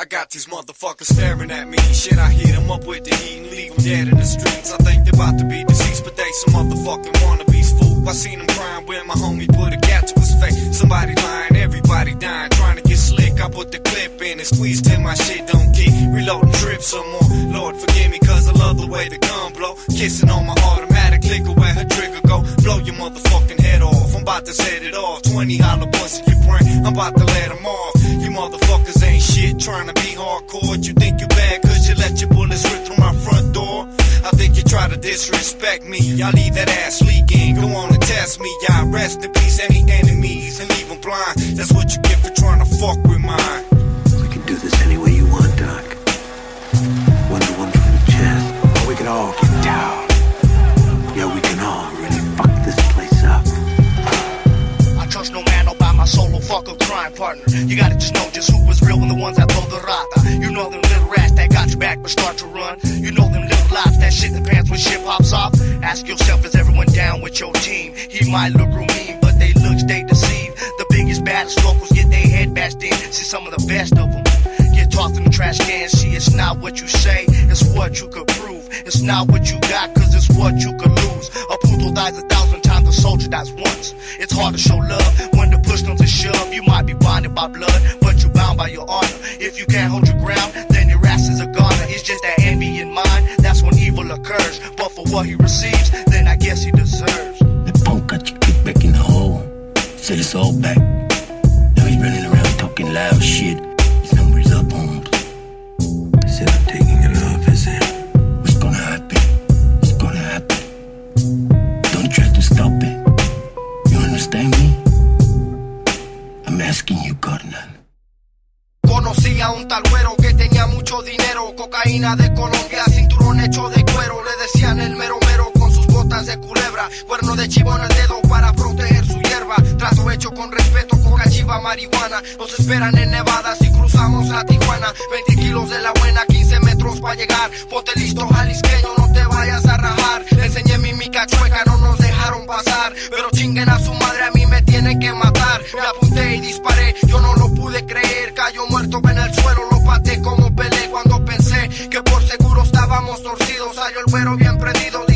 I got these motherfuckers staring at me. Shit, I hit them up with the heat and leave them dead in the streets. I think they about to be deceased, but they some motherfucking wannabes. Fool, I seen them crying when my homie put a gat to his face. Somebody lying, everybody dying, trying to get slick. I put the clip in and squeeze till my shit don't kick. Reloading trip some more. Lord, forgive me, cause I love the way the gun blow. Kissing on my automatic clicker where her trigger go. Blow your motherfucking head off. I'm about to set it off. 20 hollow boys in your brain. I'm about to let them off. You motherfuckers ain't shit trying to be hardcore. You think you bad cause you let your bullets rip through my front door. I think you try to disrespect me. Y'all leave that ass leaking. Go on and test me. Y'all rest in peace, any enemies, and leave them blind. That's what you get my solo fuck a crime partner. You gotta just know just who was real and the ones that throw the rata. You know them little rats that got your back but start to run. You know them little lies that shit the pants when shit pops off. Ask yourself, is everyone down with your team? He might look real mean, but they look they deceive. The biggest, baddest locals get their head bashed in. See some of the best of them. Get tossed in the trash can. See, it's not what you say, it's what you could prove. It's not what you got, cause it's what you could lose. A poodle dies a thousand times, a soldier dies once. It's hard to show love shove. You might be blinded by blood, but you're bound by your honor. If you can't hold your ground, then your ass is a goner. It's just that envy in mind, that's when evil occurs. But for what he receives, then I guess he deserves. The punk got you kicked back in the hole. Said it's all back. Now he's running around talking loud shit. His number's up. Said I'm taking stop it. You understand you. Conocí a un tal güero que tenía mucho dinero, cocaína de Colombia, cinturón hecho de cuero, le decían el mero mero con sus botas de culebra, cuerno de chivo en el dedo para proteger su hierba, trato hecho con respeto, coca chiva, marihuana, nos esperan en Nevada si cruzamos la Tijuana, 20 kilos de la buena, 15 metros para llegar, ponte listo jalisqueño, no te vayas a rajar, enseñé mi mica chueca, no nos dejaron pasar, pero chinguen a su madre, a mí me tienen que matar, me vamos torcidos, hay el güero bien prendido.